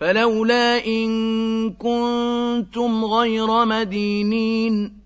فلولا إن كنتم غير مدينين.